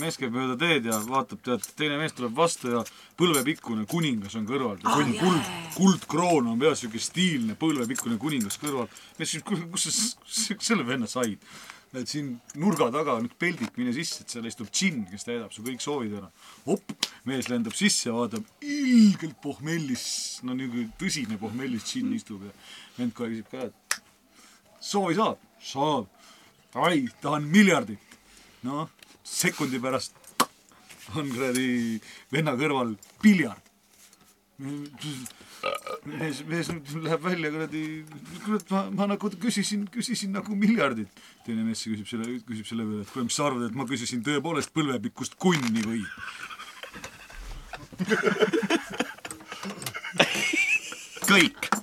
mees käib mööda teed ja vaatab, tead, teine mees tuleb vastu ja põlvepikkune kuningas on kõrval Ah, kuld, kuld, kuldkroon on peas, siuke stiilne põlvepikkune kuningas kõrval. mees küsib, kuule, kus sa selle venna said? et siin nurga taga on üks peldik, mine sisse, et seal istub džinn, kes täidab su kõik soovid ära. op, mees lendab sisse vaatab, ilgelt pohmellis, no niisugune tõsine pohmellis džinn istub ja vend kohe küsib ka, et soovi saab? saab. Davai, tahan miljardit. noh, sekundi pärast on kuradi venna kõrval piljard. mees, mees läheb välja kuradi, kurat, ma, ma nagu küsisin, küsisin nagu miljardit. teine mees küsib selle, küsib selle peale, et kuule, mis sa arvad, et ma küsisin tõepoolest põlvepikkust kunni või? kõik